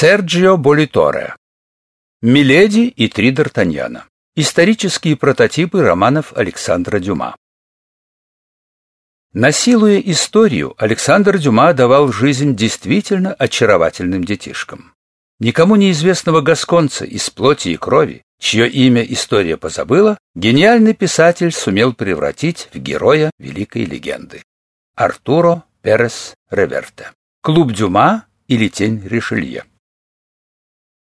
Серджио Болиторе. Миледи и три Д'Артаньяна. Исторические прототипы романов Александра Дюма. Насилуя историю, Александр Дюма давал жизнь действительно очаровательным детишкам. Никому неизвестного гасконца из плоти и крови, чье имя история позабыла, гениальный писатель сумел превратить в героя великой легенды. Артуро Перес Реверте. Клуб Дюма или Тень Ришелье.